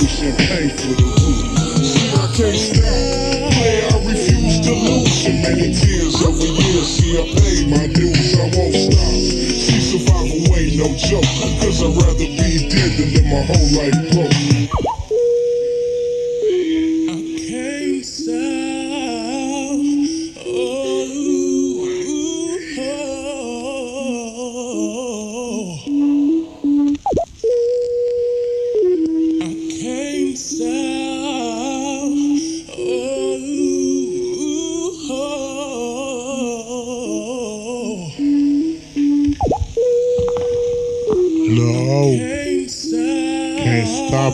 it's champagne for the hood. See, I can't stop. Play, I refuse to lose. So many tears over years. See, I paid my dues, I won't stop. See, survival ain't no joke. Cause I'd rather be dead than live my whole life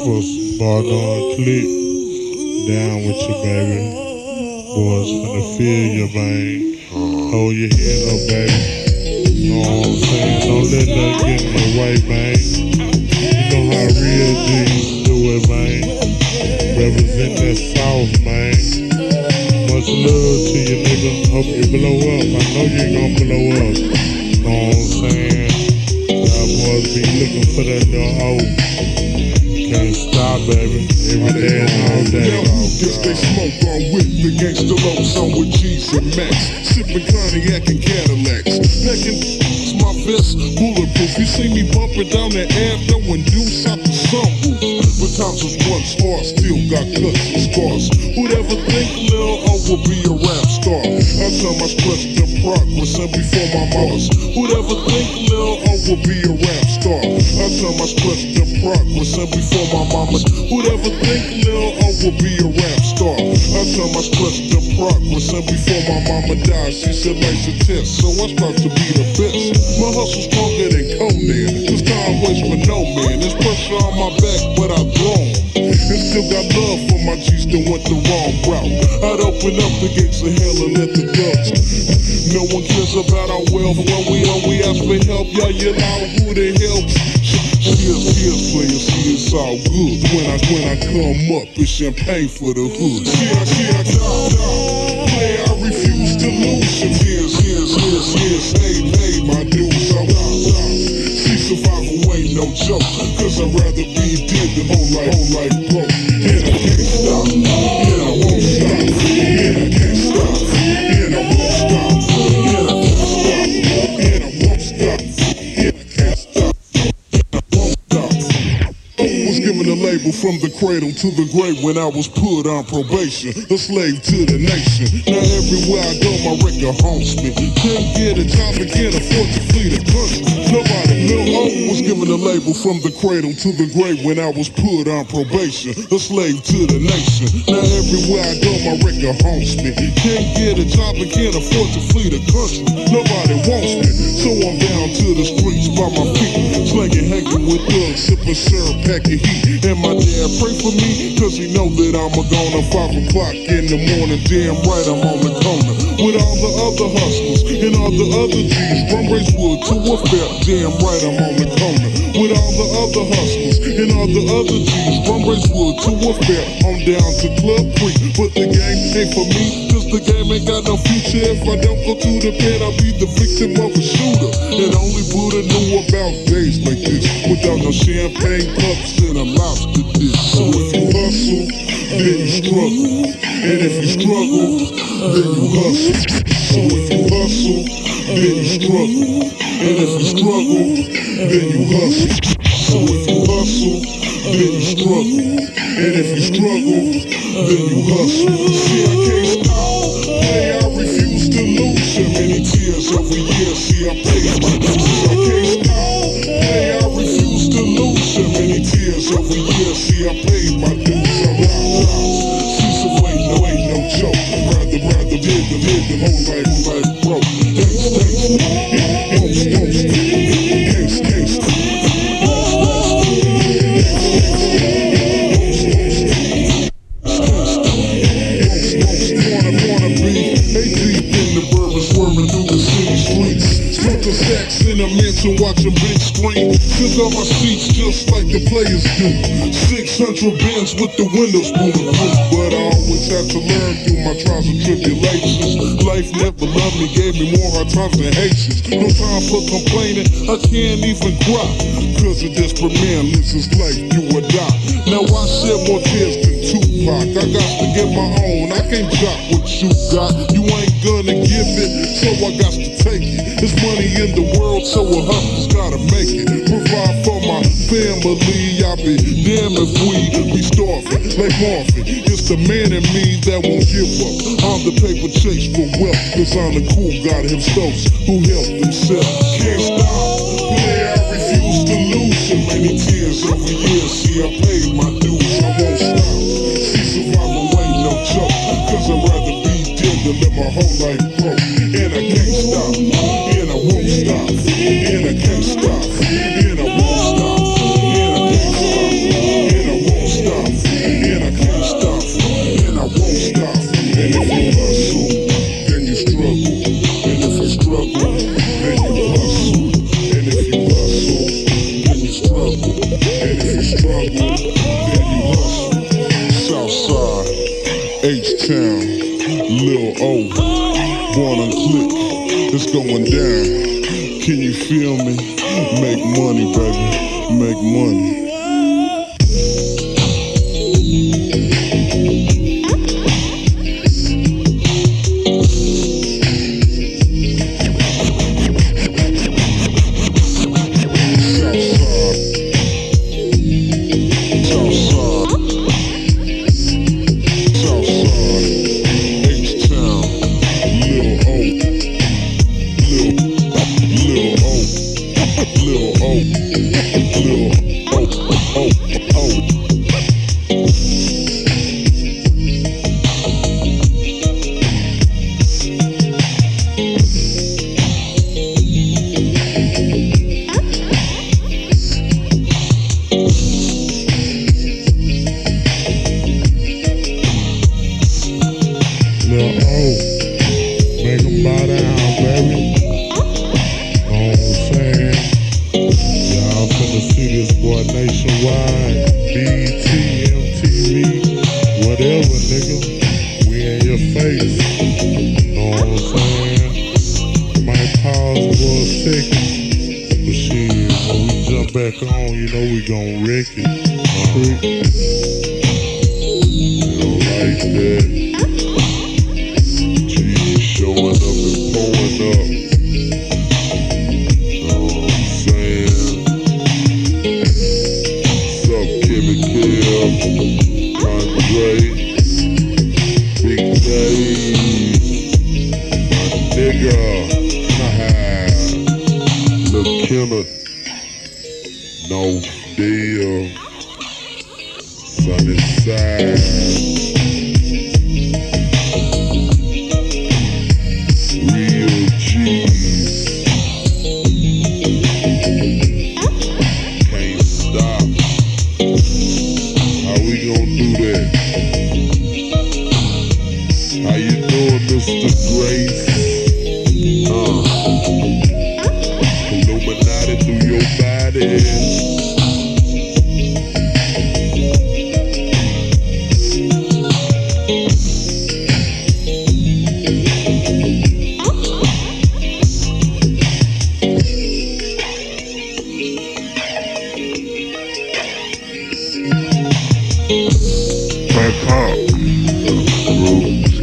stop us, bar on click. Down with you, baby. Boys finna feel you, man. Hold your head up, baby. Know what I'm saying? Don't let that get in the way, man. You know how real G's do it, man. Represent that South, man. Much love to you, nigga. Hope you blow up. I know you gon' blow up. Know what I'm saying? Y'all boys be looking for that little O. Can't stop, baby. Every day and all day. Gets they smoke on with the gangsta lows on with G's and Max? Sipping cognac and Cadillacs. It's my vest, bulletproof. You see me bumping down the avenue when dudes out the sunroof. But times was once hard, still got cuts and scars. Who'd ever think Lil O would be a rap star? I tell my stress to progress and before my mama's. Who'd ever think Lil O would be a rap star? I tell my stress to progress and before my mama's. Who'd ever think Lil O would be a rap star? I tell my stress to progress and before my mama died, she said life's a test, so I start to be the best. My hustle's stronger than Conan, cause time waits for no man. There's pressure on my back, but I've grown. And still got love for my G's that went the wrong route. I'd open up the gates of hell and let the thugs. No one cares about our wealth when we we ask for help. Yeah, you know who the hell? Cheers, cheers, players, see it's all good. When I when I come up, it's champagne for the hood. See, I see, I die, die. Play, I refuse to lose. Cheers, cheers, cheers, cheers. Hey, hey, my ain't no joke. Cause I'd rather be dead than whole life, whole life broke. And I can't stop, and I won't stop. And I can't stop, and I won't stop. And I can't stop, and I won't stop. I won't. Was given a label from the cradle to the grave when I was put on probation, a slave to the nation. Now everywhere I go, my record haunts me. Can't get a job and can't afford to flee the country. Nobody knew oh, Given a label from the cradle to the grave when I was put on probation, a slave to the nation. Now everywhere I go, my record haunts me. Can't get a job and can't afford to flee the country. Nobody wants me, so I'm down to the streets by my feet, slanging, hanging with thugs, sipping syrup, packing heat. And my dad pray for me, cause he know that I'm a goner. Five o'clock in the morning, damn right I'm on the corner. With all the other hustlers and all the other G's from Racewood to fair, damn right I'm on the corner. With all the other hustlers and all the other G's from Racewood to fair, I'm down to Club Creek. But the game ain't for me, cause the game ain't got no future. If I don't go to the bed, I'll be the victim of a shooter. And only Buddha knew about days like this without no champagne cups and a struggle. And if you struggle, then you hustle. So if you hustle, then you struggle. And if you struggle, then you hustle. So if you hustle, then you struggle. And if you struggle, then you hustle. See, I can't stop. Hey, I refuse to lose. So many tears over years. See, I paid my the live the whole life like broke. A in a mansion, watching big screen. Cause all my seats just like the players do. Six central bands with the windows bulletproof. But I always had to learn through my trials and tribulations. Life never loved me, gave me more hard times than Haitians. No time for complaining, I can't even cry. Cause a desperate man lives his life, do or die. Now I shed more tears than Tupac. I got to get my own. I can't drop what you got. You ain't gonna give it, so I got to take it. There's money in the world, so a hustler's gotta make it. Provide for my family. I'll be damned if we be starving like Marvin. It's the man in me that won't give up. I'm the paper chase for wealth, cause I'm the cool God himself who helped himself. Can't stop. Play, I refuse to lose so many tears over years. See, I paid my dues, I won't stop. See, survival ain't no joke. Cause I'd rather be dead than live my whole life broke. Going down. Can you feel me? Make money, baby, make money. Nationwide. BET, MTV, whatever, nigga. We in your face. Know what I'm saying? Might pause a second. But shit, when we jump back on, you know we gon' wreck it. Trick. You know, like that.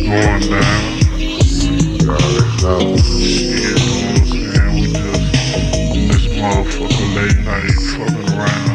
Going down. Got it. Know late night fucking around.